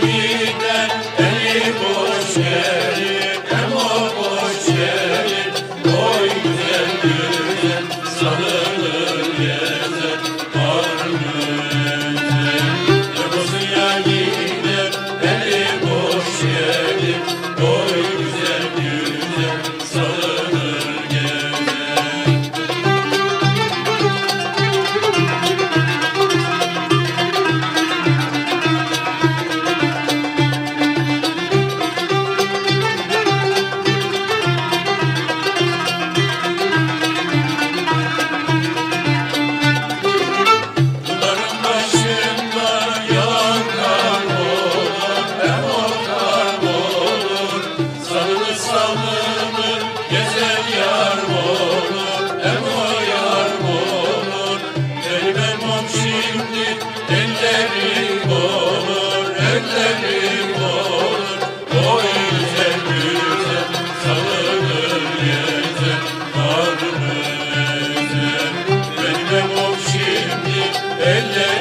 giden eli boş gelir. şimdi Elleri olur, elleri olur O güzel güzel salınır gezer Karnı ezer Benim şimdi elleri